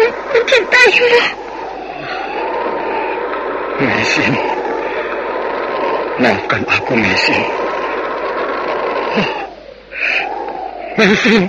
我，真大意。没心，那可阿哥没心，没心。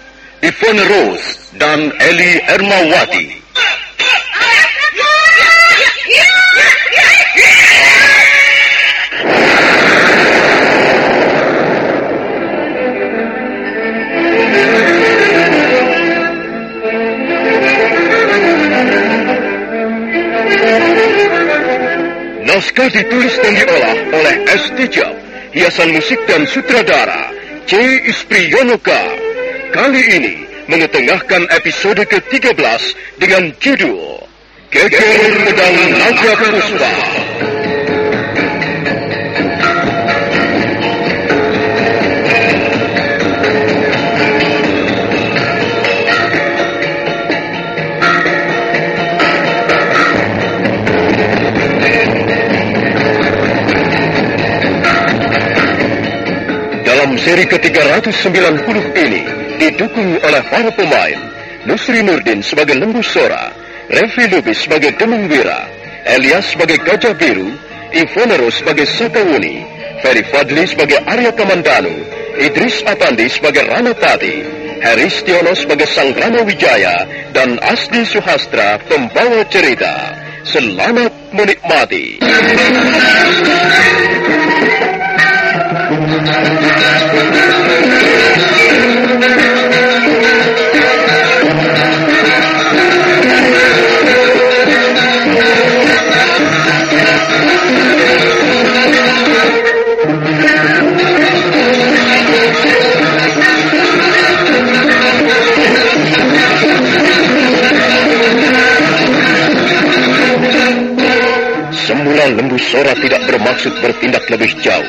Ivone Rose dan Eli Ermawati. Naskah ditulis dan diolah oleh S. Tijab, hiasan musik dan sutradara C. Ispriyonoka. Kali ini mengetengahkan episode ke-13 dengan judul Geger Pedang Naga Puspa. Dalam seri ke-390 ini, didukung oleh para pemain Nusri Nurdin sebagai Lembu Sora, Revi Lubis sebagai Demung Wira, Elias sebagai Gajah Biru, Ivonero sebagai Sakawuni, Ferry Fadli sebagai Arya Kamandanu, Idris Apandi sebagai Ranapati, Heris Tiono sebagai Sang Rama Wijaya, dan Asdi Suhastra pembawa cerita. Selamat menikmati. Lembu sora tidak bermaksud bertindak lebih jauh.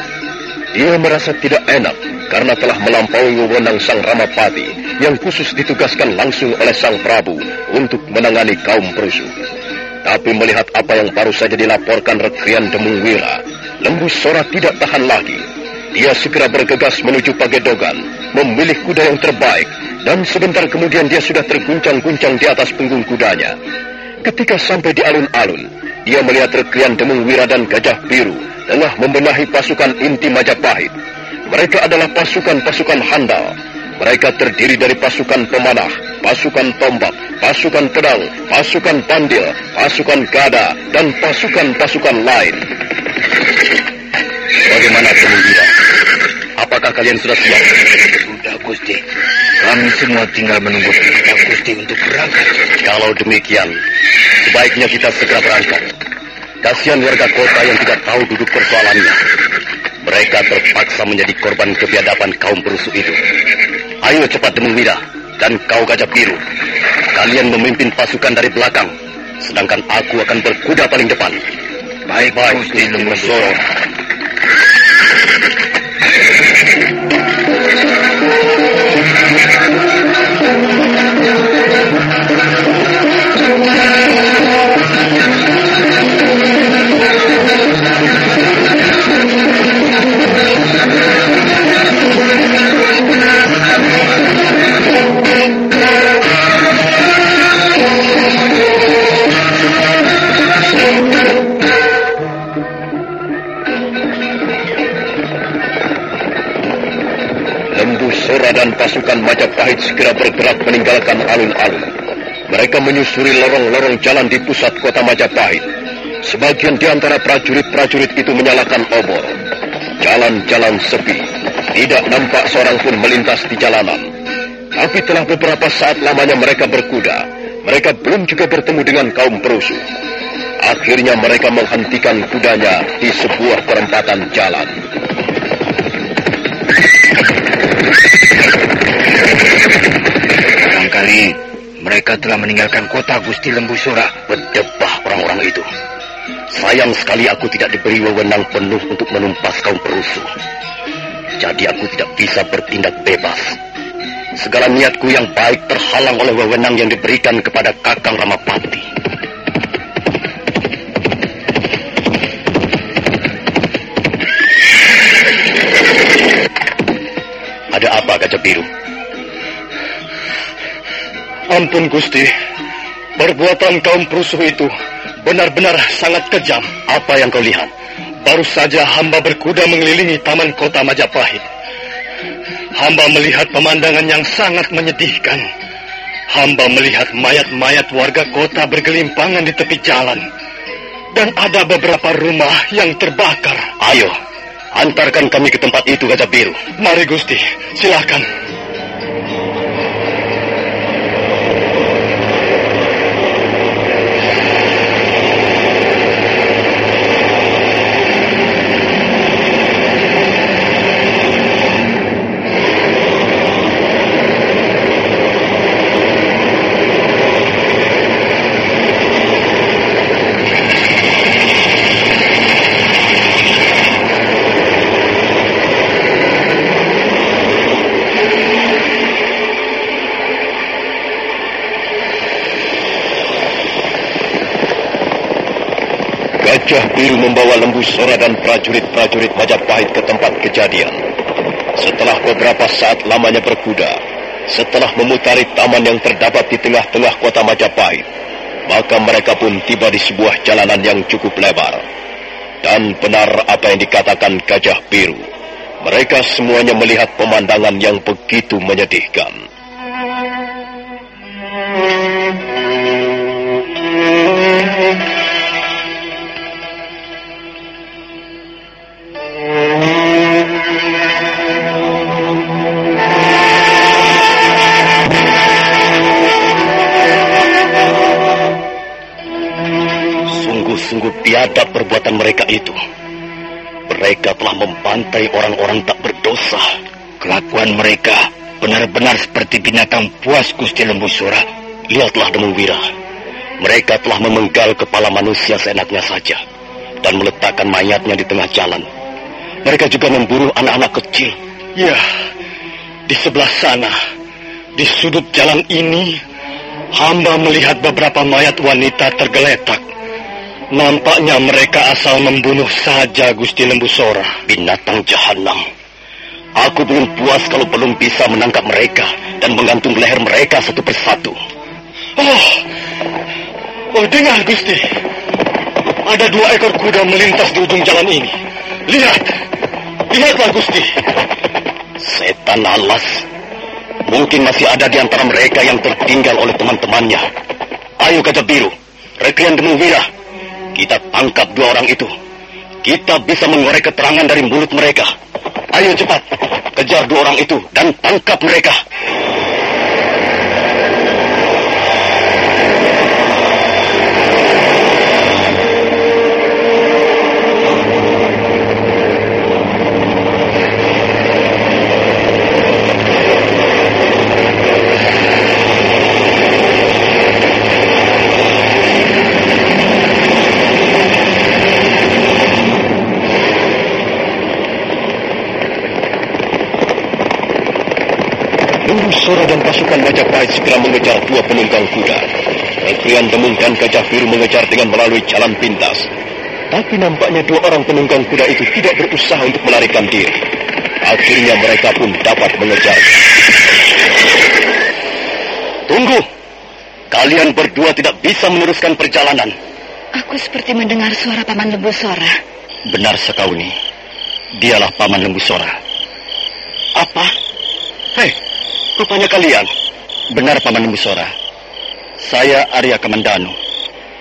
Dia merasa tidak enak karena telah melampaui wewenang Sang Ramapati yang khusus ditugaskan langsung oleh Sang Prabu untuk menangani kaum perusuh. Tapi melihat apa yang baru saja dilaporkan Rekrian Demung Wira, Lembu Sora tidak tahan lagi. Dia segera bergegas menuju Pagedogan, memilih kuda yang terbaik, dan sebentar kemudian dia sudah terguncang-guncang di atas punggung kudanya. Ketika sampai di alun-alun, dia melihat Rekrian Demung Wira dan Gajah Biru tengah membenahi pasukan inti Majapahit. Mereka adalah pasukan-pasukan handal. Mereka terdiri dari pasukan pemanah, pasukan tombak, pasukan pedang, pasukan pandil, pasukan gada, dan pasukan-pasukan lain. Bagaimana kemudian? Apakah kalian sudah siap? Sudah, Gusti. Kami semua tinggal menunggu perintah Gusti untuk berangkat. Kalau demikian, sebaiknya kita segera berangkat. Kasihan warga kota yang tidak tahu duduk persoalannya. Mereka terpaksa menjadi korban kebiadaban kaum perusuh itu. Ayo cepat Demung Wira, Dan kau gajah biru, kalian memimpin pasukan dari belakang, sedangkan aku akan berkuda paling depan. Baik-baik, Gusti Lembusora. dan pasukan Majapahit segera bergerak meninggalkan alun-alun. Mereka menyusuri lorong-lorong jalan di pusat kota Majapahit. Sebagian di antara prajurit-prajurit itu menyalakan obor. Jalan-jalan sepi. Tidak nampak seorang pun melintas di jalanan. Tapi telah beberapa saat lamanya mereka berkuda. Mereka belum juga bertemu dengan kaum perusuh. Akhirnya mereka menghentikan kudanya di sebuah perempatan jalan. Barangkali mereka telah meninggalkan kota Gusti Lembu Sora. Berdebah orang-orang itu. Sayang sekali aku tidak diberi wewenang penuh untuk menumpas kaum perusuh. Jadi aku tidak bisa bertindak bebas. Segala niatku yang baik terhalang oleh wewenang yang diberikan kepada Kakang Ramapati. Gajah Biru? Ampun Gusti, perbuatan kaum perusuh itu benar-benar sangat kejam. Apa yang kau lihat? Baru saja hamba berkuda mengelilingi taman kota Majapahit. Hamba melihat pemandangan yang sangat menyedihkan. Hamba melihat mayat-mayat warga kota bergelimpangan di tepi jalan. Dan ada beberapa rumah yang terbakar. Ayo, antarkan kami ke tempat itu, Gajah Biru. Mari Gusti, silakan. Gajah Biru membawa Lembu Sora dan prajurit-prajurit Majapahit ke tempat kejadian. Setelah beberapa saat lamanya berkuda, setelah memutari taman yang terdapat di tengah-tengah kota Majapahit, maka mereka pun tiba di sebuah jalanan yang cukup lebar. Dan benar apa yang dikatakan Gajah Biru. Mereka semuanya melihat pemandangan yang begitu menyedihkan. Biadab perbuatan mereka itu. Mereka telah membantai orang-orang tak berdosa. Kelakuan mereka benar-benar seperti binatang puas Gusti Lembu Sura. Lihatlah Demu Wira. Mereka telah memenggal kepala manusia seenaknya saja. Dan meletakkan mayatnya di tengah jalan. Mereka juga memburu anak-anak kecil. Ya, di sebelah sana, di sudut jalan ini, hamba melihat beberapa mayat wanita tergeletak. Nampaknya mereka asal membunuh saja Gusti Lembu Sora. Binatang jahanam. Aku belum puas kalau belum bisa menangkap mereka dan menggantung leher mereka satu persatu. Oh, oh dengar Gusti. Ada dua ekor kuda melintas di ujung jalan ini. Lihat, lihatlah Gusti. Setan alas. Mungkin masih ada di antara mereka yang tertinggal oleh teman-temannya. Ayo Gajah Biru, Rekrian Demu Wira. Kita tangkap dua orang itu. Kita bisa mengorek keterangan dari mulut mereka. Ayo cepat, kejar dua orang itu dan tangkap mereka. Majapahit segera mengejar dua penunggang kuda. Rekrian Demung dan Gajah Biru mengejar dengan melalui jalan pintas. Tapi nampaknya dua orang penunggang kuda itu tidak berusaha untuk melarikan diri. Akhirnya mereka pun dapat mengejar. Tunggu! Kalian berdua tidak bisa meneruskan perjalanan. Aku seperti mendengar suara Paman Lembu Sora. Benar Sekauni. Dialah Paman Lembu Sora. Apa? Hei, rupanya kalian. Benar Paman Lembu Sora. Saya Arya Kamandanu.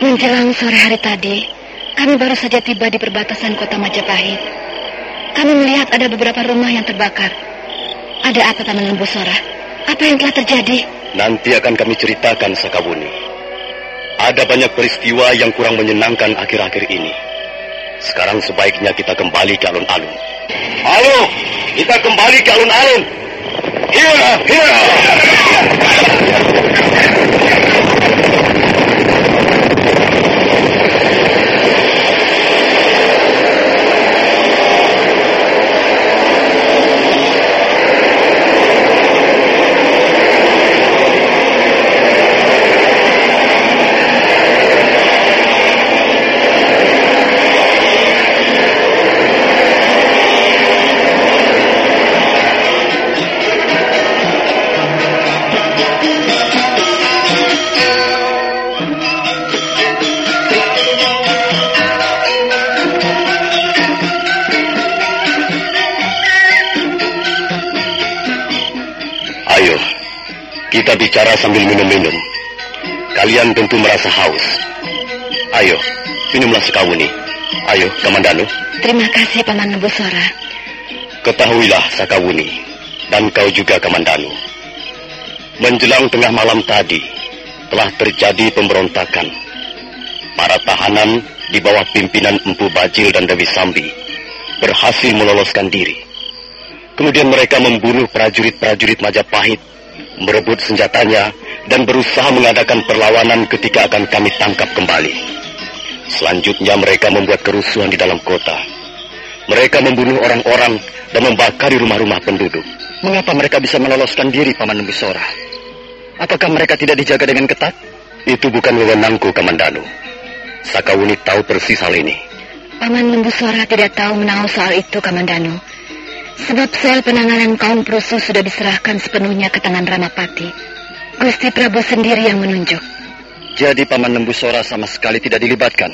Menjelang sore hari tadi, kami baru saja tiba di perbatasan kota Majapahit. Kami melihat ada beberapa rumah yang terbakar. Ada apa Paman Lembu Sora? Apa yang telah terjadi? Nanti akan kami ceritakan Sakawuni. Ada banyak peristiwa yang kurang menyenangkan akhir-akhir ini. Sekarang sebaiknya kita kembali ke alun-alun. Halo, kita kembali ke alun-alun. Iya, iya. Kita bicara sambil minum-minum. Kalian tentu merasa haus. Ayo, minumlah sekawuni. Ayo, Kamandanu. Terima kasih, Paman Nebusora. Ketahuilah, Sakawuni, dan kau juga, Kamandanu. Menjelang tengah malam tadi, telah terjadi pemberontakan. Para tahanan di bawah pimpinan Empu Bajil dan Dewi Sambi berhasil meloloskan diri. Kemudian mereka membunuh prajurit-prajurit Majapahit merebut senjatanya, dan berusaha mengadakan perlawanan ketika akan kami tangkap kembali. Selanjutnya mereka membuat kerusuhan di dalam kota. Mereka membunuh orang-orang dan membakari rumah-rumah penduduk. Mengapa mereka bisa meloloskan diri, Paman Nembusora? Apakah mereka tidak dijaga dengan ketat? Itu bukan wewenangku, Kamandanu. Sakawuni tahu persis hal ini. Paman Nembusora tidak tahu menahu soal itu, Kamandanu. Sebab sel penanganan kaum perusuh sudah diserahkan sepenuhnya ke tangan Ramapati. Gusti Prabu sendiri yang menunjuk. Jadi Paman Lembu Sora sama sekali tidak dilibatkan.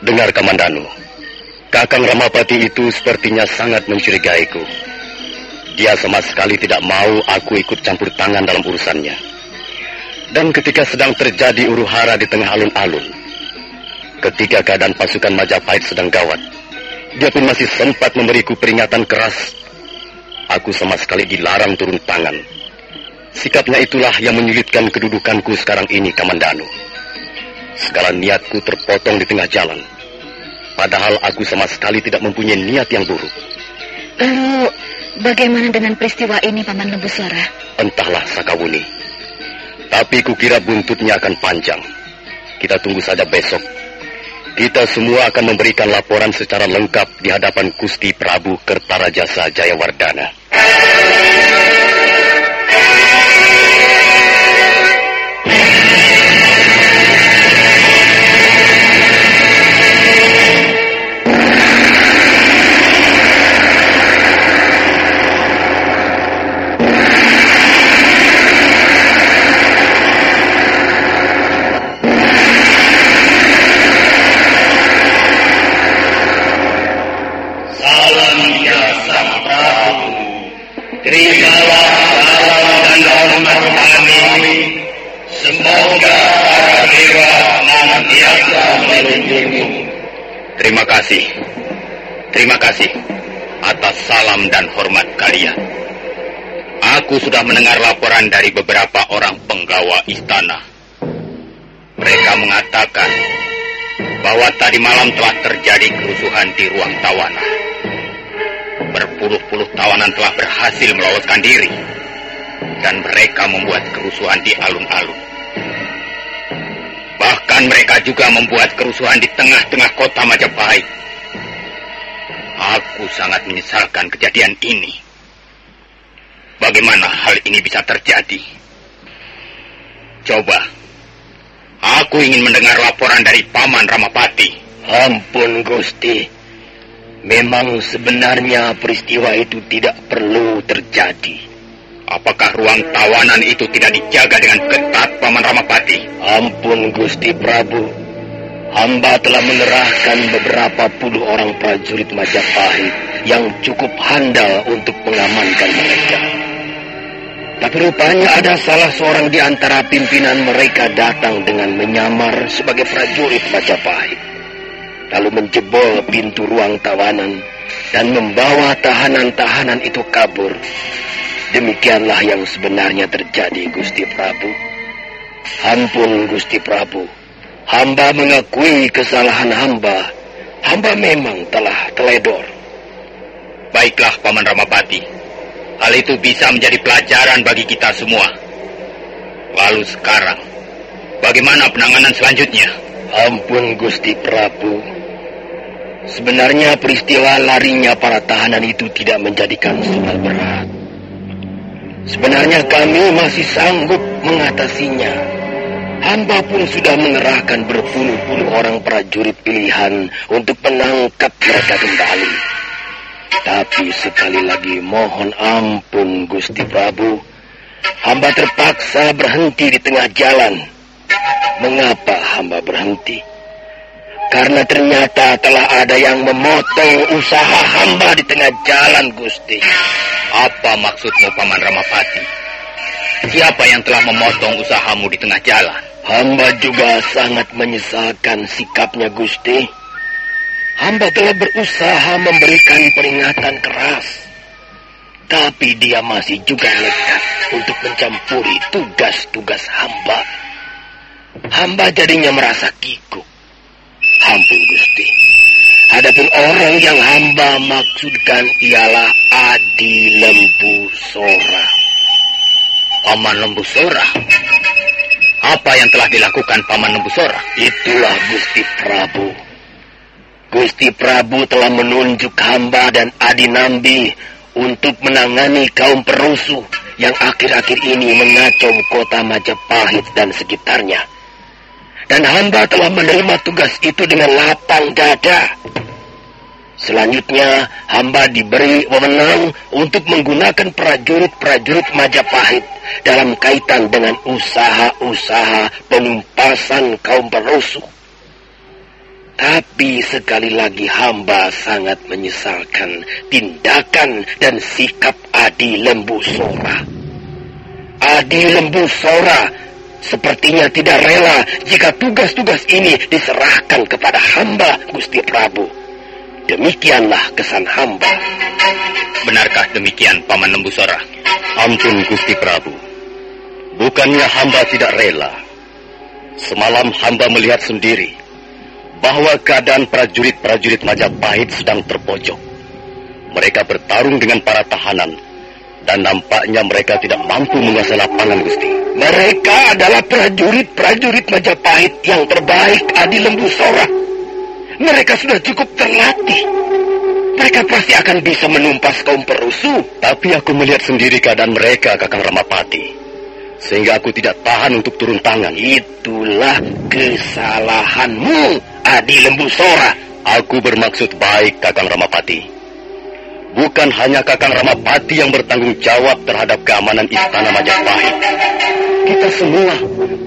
Dengar Kamandanu, Kakang Ramapati itu sepertinya sangat mencurigaiku. Dia sama sekali tidak mau aku ikut campur tangan dalam urusannya. Dan ketika sedang terjadi hara di tengah alun-alun, ketika keadaan pasukan Majapahit sedang gawat, dia pun masih sempat memberiku peringatan keras Aku sama sekali dilarang turun tangan. Sikapnya itulah yang menyulitkan kedudukanku sekarang ini, Kamandanu. Segala niatku terpotong di tengah jalan. Padahal aku sama sekali tidak mempunyai niat yang buruk. Lalu, bagaimana dengan peristiwa ini, Paman Suara? Entahlah, Sakawuni. Tapi kukira buntutnya akan panjang. Kita tunggu saja besok kita semua akan memberikan laporan secara lengkap di hadapan Gusti Prabu Kertarajasa Jayawardana. Aku sudah mendengar laporan dari beberapa orang penggawa istana. Mereka mengatakan bahwa tadi malam telah terjadi kerusuhan di ruang tawanan. Berpuluh-puluh tawanan telah berhasil meloloskan diri. Dan mereka membuat kerusuhan di alun-alun. Bahkan mereka juga membuat kerusuhan di tengah-tengah kota Majapahit. Aku sangat menyesalkan kejadian ini. Bagaimana hal ini bisa terjadi. Coba, aku ingin mendengar laporan dari Paman Ramapati. Ampun, Gusti. Memang sebenarnya peristiwa itu tidak perlu terjadi. Apakah ruang tawanan itu tidak dijaga dengan ketat, Paman Ramapati? Ampun, Gusti Prabu. Hamba telah mengerahkan beberapa puluh orang prajurit Majapahit yang cukup handal untuk mengamankan mereka. Tapi rupanya ada salah seorang di antara pimpinan mereka datang dengan menyamar sebagai prajurit Majapahit. Lalu menjebol pintu ruang tawanan dan membawa tahanan-tahanan itu kabur. Demikianlah yang sebenarnya terjadi, Gusti Prabu. Ampun, Gusti Prabu. Hamba mengakui kesalahan hamba. Hamba memang telah teledor. Baiklah, Paman Ramapati. Hal itu bisa menjadi pelajaran bagi kita semua. Lalu sekarang, bagaimana penanganan selanjutnya? Ampun, Gusti Prabu. Sebenarnya peristiwa larinya para tahanan itu tidak menjadikan soal berat. Sebenarnya kami masih sanggup mengatasinya. Hamba pun sudah mengerahkan berpuluh-puluh orang prajurit pilihan untuk menangkap mereka kembali. Tapi sekali lagi mohon ampun Gusti Prabu. Hamba terpaksa berhenti di tengah jalan. Mengapa hamba berhenti? Karena ternyata telah ada yang memotong usaha hamba di tengah jalan, Gusti. Apa maksudmu, Paman Ramapati? Siapa yang telah memotong usahamu di tengah jalan? Hamba juga sangat menyesalkan sikapnya, Gusti. Hamba telah berusaha memberikan peringatan keras. Tapi dia masih juga nekat untuk mencampuri tugas-tugas hamba. Hamba jadinya merasa kikuk. Ampun Gusti. Adapun orang yang hamba maksudkan ialah Adi Lembu Sora. Paman Lembu Sora? Apa yang telah dilakukan Paman Lembu Sora? Itulah Gusti Prabu. Gusti Prabu telah menunjuk hamba dan Adi Nambi untuk menangani kaum perusuh yang akhir-akhir ini mengacau kota Majapahit dan sekitarnya. Dan hamba telah menerima tugas itu dengan lapang dada. Selanjutnya, hamba diberi wewenang untuk menggunakan prajurit-prajurit Majapahit dalam kaitan dengan usaha-usaha penumpasan kaum perusuh. Tapi sekali lagi hamba sangat menyesalkan tindakan dan sikap Adi Lembu Sora. Adi Lembu Sora sepertinya tidak rela jika tugas-tugas ini diserahkan kepada hamba Gusti Prabu. Demikianlah kesan hamba. Benarkah demikian, Paman Lembusora? Ampun, Gusti Prabu. Bukannya hamba tidak rela. Semalam hamba melihat sendiri bahwa keadaan prajurit-prajurit Majapahit sedang terpojok. Mereka bertarung dengan para tahanan dan nampaknya mereka tidak mampu menguasai lapangan, Gusti. Mereka adalah prajurit-prajurit Majapahit yang terbaik Adi Lembu Sora. Mereka sudah cukup terlatih. Mereka pasti akan bisa menumpas kaum perusuh. Tapi aku melihat sendiri keadaan mereka, Kakang Ramapati. Sehingga aku tidak tahan untuk turun tangan. Itulah kesalahanmu, Adi Lembu Sora. Aku bermaksud baik, Kakang Ramapati. Bukan hanya Kakang Ramapati yang bertanggung jawab terhadap keamanan Istana Majapahit. Kita semua,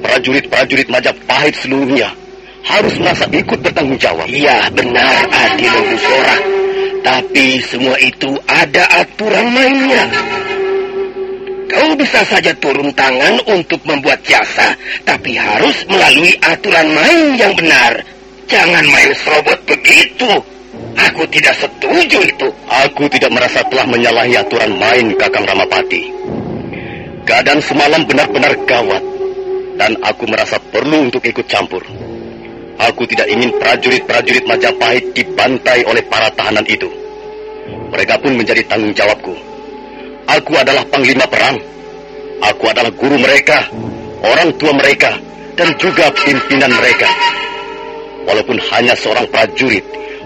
prajurit-prajurit Majapahit seluruhnya, harus merasa ikut bertanggung jawab. Iya, benar Adi Lembu Sora. Tapi semua itu ada aturan mainnya. Kau bisa saja turun tangan untuk membuat jasa, tapi harus melalui aturan main yang benar. Jangan main serobot begitu. Aku tidak setuju itu. Aku tidak merasa telah menyalahi aturan main Kakang Ramapati. Keadaan semalam benar-benar gawat. Dan aku merasa perlu untuk ikut campur. Aku tidak ingin prajurit-prajurit Majapahit dibantai oleh para tahanan itu. Mereka pun menjadi tanggung jawabku. Aku adalah panglima perang. Aku adalah guru mereka, orang tua mereka, dan juga pimpinan mereka. Walaupun hanya seorang prajurit,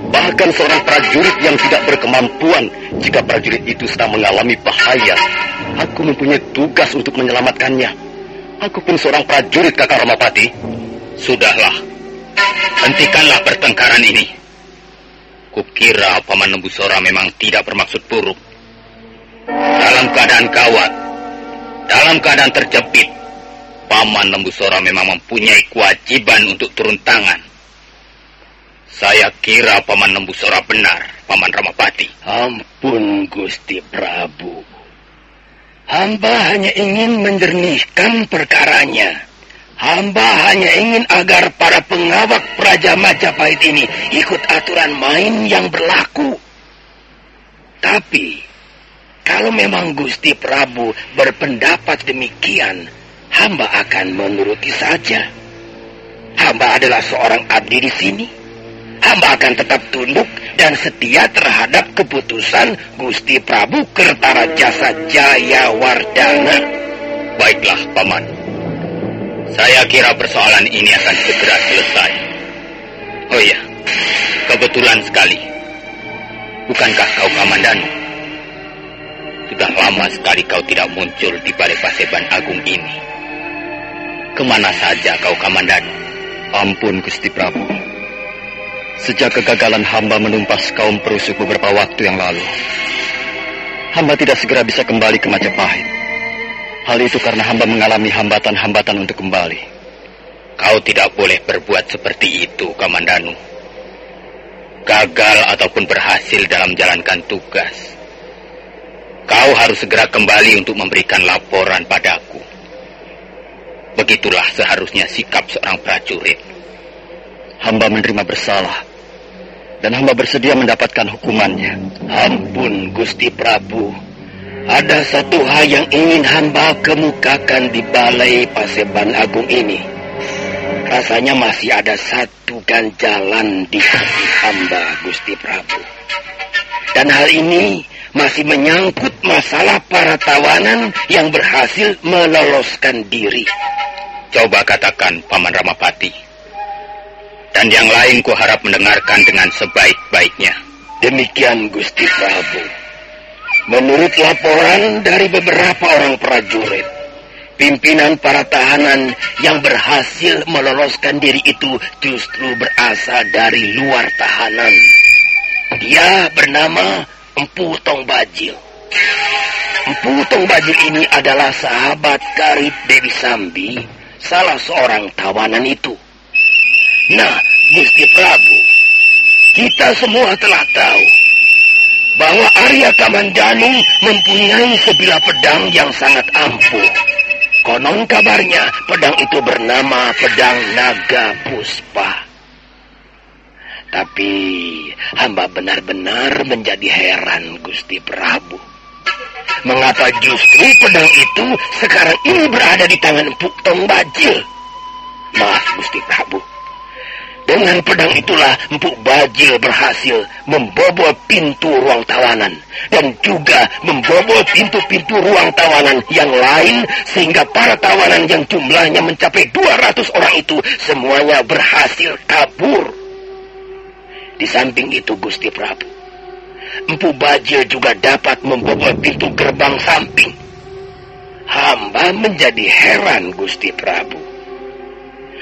bahkan seorang prajurit yang tidak berkemampuan jika prajurit itu sedang mengalami bahaya, Aku mempunyai tugas untuk menyelamatkannya. Aku pun seorang prajurit kakak Ramapati. Sudahlah. Hentikanlah pertengkaran ini. Kukira Paman Nembusora memang tidak bermaksud buruk. Dalam keadaan gawat, dalam keadaan terjepit, Paman Nembusora memang mempunyai kewajiban untuk turun tangan. Saya kira Paman Nembusora benar, Paman Ramapati. Ampun Gusti Prabu. Hamba hanya ingin menjernihkan perkaranya. Hamba hanya ingin agar para pengawak Praja Majapahit ini ikut aturan main yang berlaku. Tapi, kalau memang Gusti Prabu berpendapat demikian, hamba akan menuruti saja. Hamba adalah seorang abdi di sini hamba akan tetap tunduk dan setia terhadap keputusan Gusti Prabu Kertarajasa Jayawardana. Baiklah, Paman. Saya kira persoalan ini akan segera selesai. Oh iya, kebetulan sekali. Bukankah kau Kamandanu? Sudah lama sekali kau tidak muncul di Balai Paseban Agung ini. Ke mana saja kau Kamandanu? Ampun Gusti Prabu. Sejak kegagalan hamba menumpas kaum perusuh beberapa waktu yang lalu, hamba tidak segera bisa kembali ke Majapahit. Hal itu karena hamba mengalami hambatan-hambatan untuk kembali. Kau tidak boleh berbuat seperti itu, Kamandanu. Gagal ataupun berhasil dalam menjalankan tugas. Kau harus segera kembali untuk memberikan laporan padaku. Begitulah seharusnya sikap seorang prajurit. Hamba menerima bersalah dan hamba bersedia mendapatkan hukumannya. Ampun Gusti Prabu. Ada satu hal yang ingin hamba kemukakan di balai Paseban Agung ini. Rasanya masih ada satu ganjalan di hati hamba Gusti Prabu. Dan hal ini masih menyangkut masalah para tawanan yang berhasil meloloskan diri. Coba katakan Paman Ramapati. Dan yang lain ku harap mendengarkan dengan sebaik-baiknya. Demikian Gusti Prabu. Menurut laporan dari beberapa orang prajurit, pimpinan para tahanan yang berhasil meloloskan diri itu justru berasal dari luar tahanan. Dia bernama Empu Tong Bajil. Empu Tong Bajil ini adalah sahabat karib Dewi Sambi, salah seorang tawanan itu. Nah, Gusti Prabu, kita semua telah tahu bahwa Arya Kamandanu mempunyai sebilah pedang yang sangat ampuh. Konon kabarnya pedang itu bernama pedang naga puspa. Tapi hamba benar-benar menjadi heran Gusti Prabu. Mengapa justru pedang itu sekarang ini berada di tangan Empuk Tong Bajil? Maaf Gusti Prabu. Dengan pedang itulah Empuk Bajil berhasil membobol pintu ruang tawanan dan juga membobol pintu-pintu ruang tawanan yang lain sehingga para tawanan yang jumlahnya mencapai 200 orang itu semuanya berhasil kabur. Di samping itu Gusti Prabu, Empu Bajil juga dapat membobol pintu gerbang samping. Hamba menjadi heran Gusti Prabu.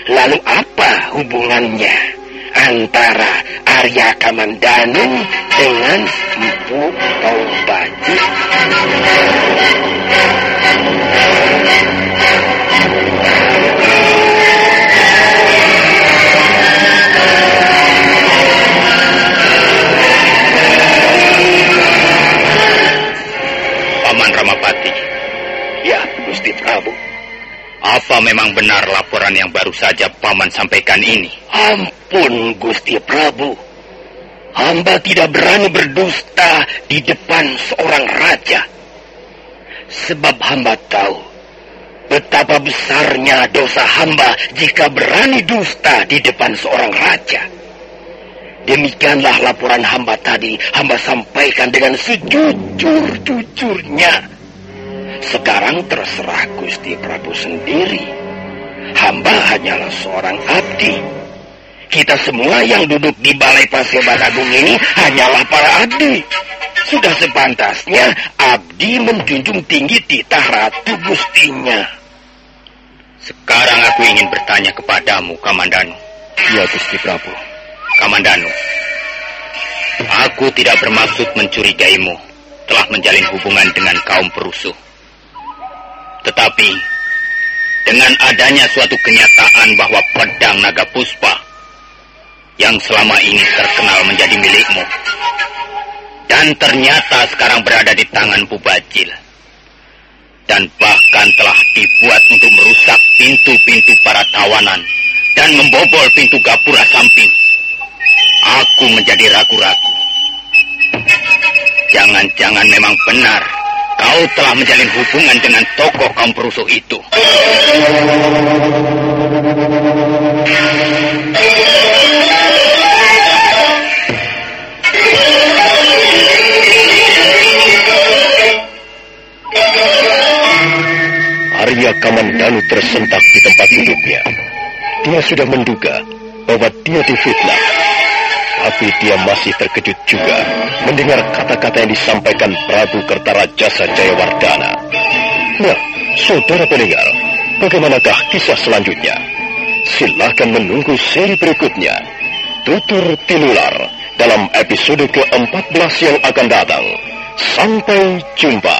Lalu apa hubungannya antara Arya Kamandanu dengan Empu Taubaji? Paman Ramapati. Ya, Gusti Prabu. Apa memang benar laporan yang baru saja Paman sampaikan ini? Ampun, Gusti Prabu. Hamba tidak berani berdusta di depan seorang raja. Sebab hamba tahu betapa besarnya dosa hamba jika berani dusta di depan seorang raja. Demikianlah laporan hamba tadi hamba sampaikan dengan sejujur-jujurnya. Sekarang terserah Gusti Prabu sendiri. Hamba hanyalah seorang abdi. Kita semua yang duduk di Balai Paseban Agung ini hanyalah para abdi. Sudah sepantasnya abdi menjunjung tinggi titah ratu gustinya. Sekarang aku ingin bertanya kepadamu, Kamandanu. Ya, Gusti Prabu. Kamandanu, aku tidak bermaksud mencurigaimu telah menjalin hubungan dengan kaum perusuh. Tetapi, dengan adanya suatu kenyataan bahwa pedang naga puspa yang selama ini terkenal menjadi milikmu, dan ternyata sekarang berada di tangan Pubajil, dan bahkan telah dibuat untuk merusak pintu-pintu para tawanan dan membobol pintu gapura samping. Aku menjadi ragu-ragu. Jangan-jangan memang benar kau telah menjalin hubungan dengan tokoh kaum perusuh itu. Arya Kamandanu tersentak di tempat duduknya. Dia sudah menduga bahwa dia difitnah. Tapi dia masih terkejut juga mendengar kata-kata yang disampaikan Prabu Kertarajasa Jayawardana. Nah, saudara pendengar, bagaimanakah kisah selanjutnya? Silahkan menunggu seri berikutnya. Tutur Tinular dalam episode ke-14 yang akan datang. Sampai jumpa.